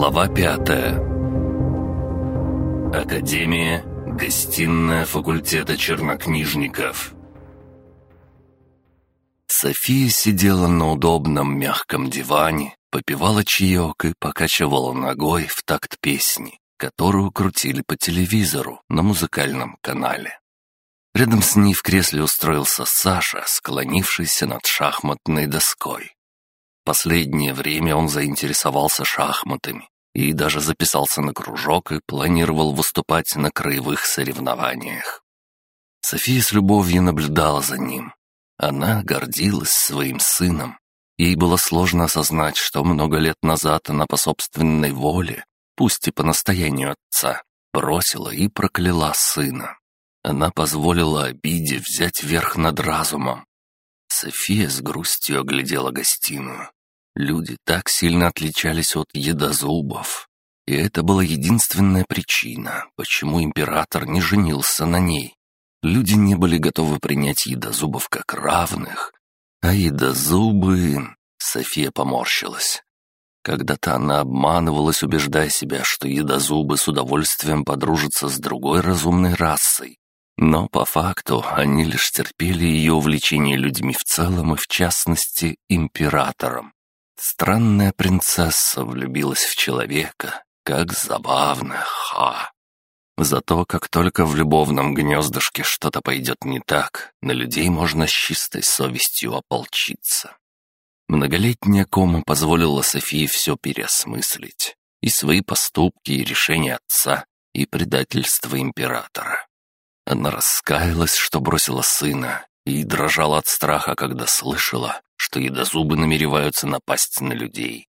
Глава пятая Академия, гостиная факультета чернокнижников София сидела на удобном мягком диване, попивала чаек и покачивала ногой в такт песни, которую крутили по телевизору на музыкальном канале. Рядом с ней в кресле устроился Саша, склонившийся над шахматной доской. Последнее время он заинтересовался шахматами и даже записался на кружок и планировал выступать на краевых соревнованиях. София с любовью наблюдала за ним. Она гордилась своим сыном. Ей было сложно осознать, что много лет назад она по собственной воле, пусть и по настоянию отца, бросила и прокляла сына. Она позволила обиде взять верх над разумом. София с грустью оглядела гостиную. Люди так сильно отличались от едозубов. И это была единственная причина, почему император не женился на ней. Люди не были готовы принять едозубов как равных. А едозубы... София поморщилась. Когда-то она обманывалась, убеждая себя, что едозубы с удовольствием подружатся с другой разумной расой. Но по факту они лишь терпели ее увлечение людьми в целом и, в частности, императором. Странная принцесса влюбилась в человека. Как забавно, ха! Зато как только в любовном гнездышке что-то пойдет не так, на людей можно с чистой совестью ополчиться. Многолетняя кома позволила Софии все переосмыслить. И свои поступки, и решения отца, и предательство императора. Она раскаялась, что бросила сына, и дрожала от страха, когда слышала, что едозубы намереваются напасть на людей.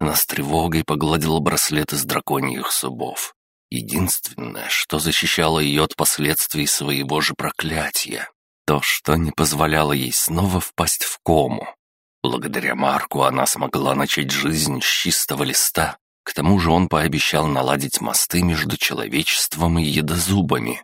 Она с тревогой погладила браслет из драконьих зубов. Единственное, что защищало ее от последствий своего же проклятия, то, что не позволяло ей снова впасть в кому. Благодаря Марку она смогла начать жизнь с чистого листа. К тому же он пообещал наладить мосты между человечеством и едозубами.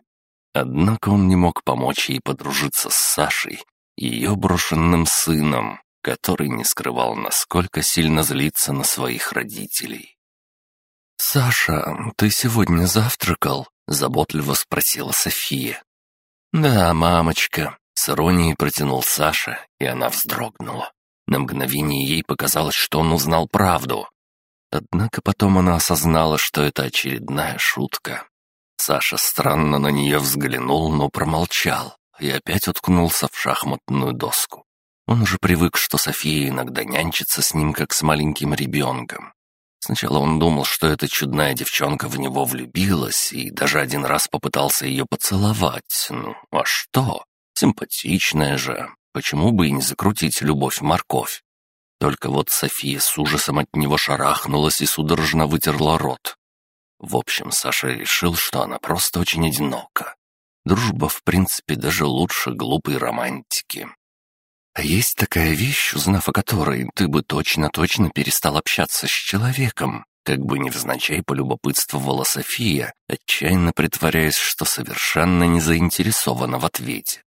Однако он не мог помочь ей подружиться с Сашей ее брошенным сыном, который не скрывал, насколько сильно злится на своих родителей. «Саша, ты сегодня завтракал?» — заботливо спросила София. «Да, мамочка», — с иронией протянул Саша, и она вздрогнула. На мгновение ей показалось, что он узнал правду. Однако потом она осознала, что это очередная шутка. Саша странно на нее взглянул, но промолчал и опять уткнулся в шахматную доску. Он уже привык, что София иногда нянчится с ним, как с маленьким ребенком. Сначала он думал, что эта чудная девчонка в него влюбилась, и даже один раз попытался ее поцеловать. Ну, а что? Симпатичная же. Почему бы и не закрутить любовь-морковь? Только вот София с ужасом от него шарахнулась и судорожно вытерла рот. В общем, Саша решил, что она просто очень одинока. Дружба, в принципе, даже лучше глупой романтики. А есть такая вещь, узнав о которой, ты бы точно-точно перестал общаться с человеком, как бы невзначай полюбопытствовала София, отчаянно притворяясь, что совершенно не заинтересована в ответе.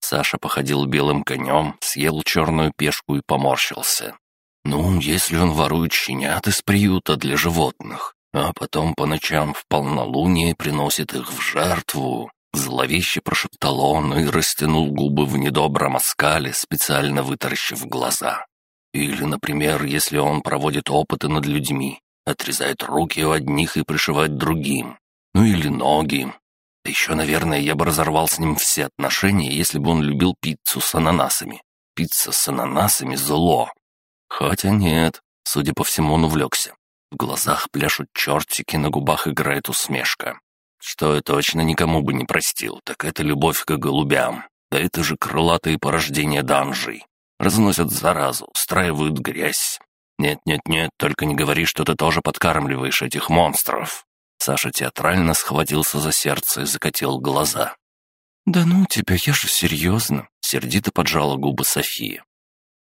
Саша походил белым конем, съел черную пешку и поморщился. Ну, если он ворует щенят из приюта для животных, а потом по ночам в полнолуние приносит их в жертву, Зловеще прошептал он и растянул губы в недобром оскале, специально вытаращив глаза. Или, например, если он проводит опыты над людьми, отрезает руки у одних и пришивает другим. Ну или ноги. Еще, наверное, я бы разорвал с ним все отношения, если бы он любил пиццу с ананасами. Пицца с ананасами — зло. Хотя нет, судя по всему, он увлекся. В глазах пляшут чертики, на губах играет усмешка. Что я точно никому бы не простил, так это любовь к голубям. Да это же крылатые порождения данжей. Разносят заразу, устраивают грязь. Нет-нет-нет, только не говори, что ты тоже подкармливаешь этих монстров. Саша театрально схватился за сердце и закатил глаза. «Да ну тебя, я же серьезно!» — сердито поджала губы София.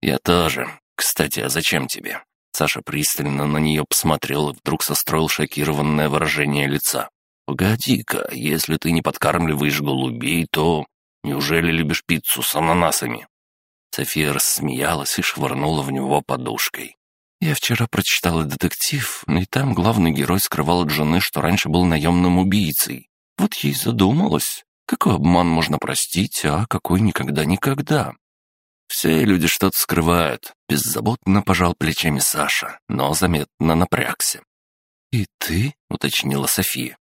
«Я тоже. Кстати, а зачем тебе?» Саша пристально на нее посмотрел и вдруг состроил шокированное выражение лица. «Погоди-ка, если ты не подкармливаешь голубей, то... Неужели любишь пиццу с ананасами?» София рассмеялась и швырнула в него подушкой. «Я вчера прочитала детектив, и там главный герой скрывал от жены, что раньше был наемным убийцей. Вот ей задумалась, какой обман можно простить, а какой никогда-никогда. Все люди что-то скрывают. Беззаботно пожал плечами Саша, но заметно напрягся. «И ты?» — уточнила София.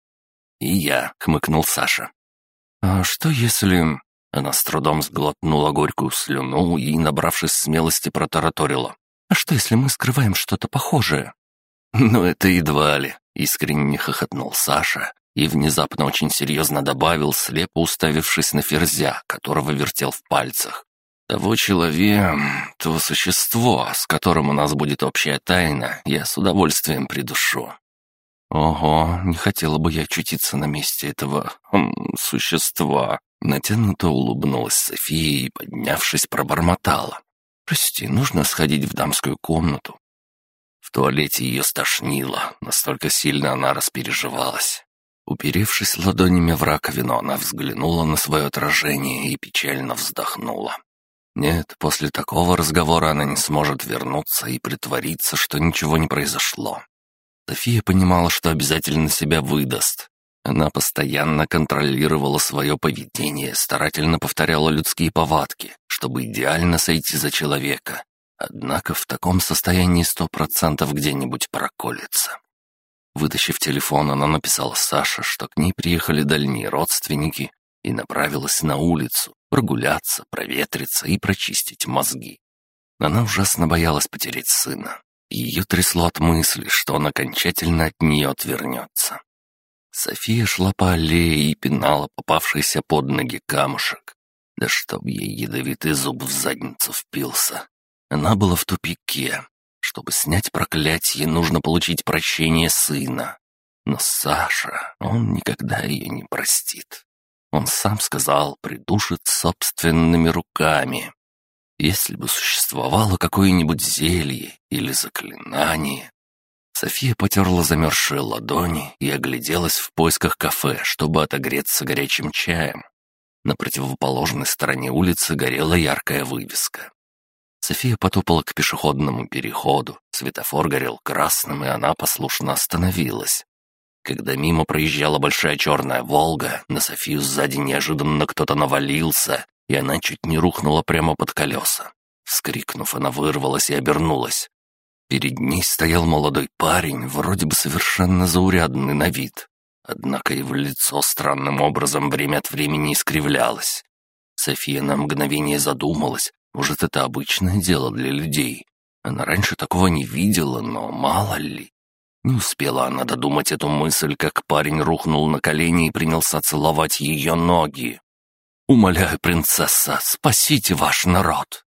«И я», — хмыкнул Саша. «А что если...» Она с трудом сглотнула горькую слюну и, набравшись смелости, протараторила. «А что, если мы скрываем что-то похожее?» «Ну, это едва ли», — искренне хохотнул Саша и внезапно очень серьезно добавил, слепо уставившись на ферзя, которого вертел в пальцах. Того человека, то существо, с которым у нас будет общая тайна, я с удовольствием придушу. Ого, не хотела бы я очутиться на месте этого хм, существа. Натянуто улыбнулась София и, поднявшись, пробормотала. «Прости, нужно сходить в дамскую комнату». В туалете ее стошнило, настолько сильно она распереживалась. Уперевшись ладонями в раковину, она взглянула на свое отражение и печально вздохнула. Нет, после такого разговора она не сможет вернуться и притвориться, что ничего не произошло. София понимала, что обязательно себя выдаст. Она постоянно контролировала свое поведение, старательно повторяла людские повадки, чтобы идеально сойти за человека. Однако в таком состоянии сто процентов где-нибудь проколется. Вытащив телефон, она написала Саше, что к ней приехали дальние родственники, и направилась на улицу, прогуляться, проветриться и прочистить мозги. Она ужасно боялась потерять сына. Ее трясло от мысли, что он окончательно от нее отвернется. София шла по аллее и пинала попавшийся под ноги камушек. Да чтоб ей ядовитый зуб в задницу впился. Она была в тупике. Чтобы снять проклятие, нужно получить прощение сына. Но Саша, он никогда ее не простит. Он сам сказал, придушит собственными руками. Если бы существовало какое-нибудь зелье или заклинание... София потерла замерзшие ладони и огляделась в поисках кафе, чтобы отогреться горячим чаем. На противоположной стороне улицы горела яркая вывеска. София потопала к пешеходному переходу, светофор горел красным, и она послушно остановилась. Когда мимо проезжала большая черная «Волга», на Софию сзади неожиданно кто-то навалился, и она чуть не рухнула прямо под колеса. Вскрикнув, она вырвалась и обернулась. Перед ней стоял молодой парень, вроде бы совершенно заурядный на вид. Однако его лицо странным образом время от времени искривлялось. София на мгновение задумалась, может, это обычное дело для людей. Она раньше такого не видела, но мало ли. Не успела она додумать эту мысль, как парень рухнул на колени и принялся целовать ее ноги. «Умоляю, принцесса, спасите ваш народ!»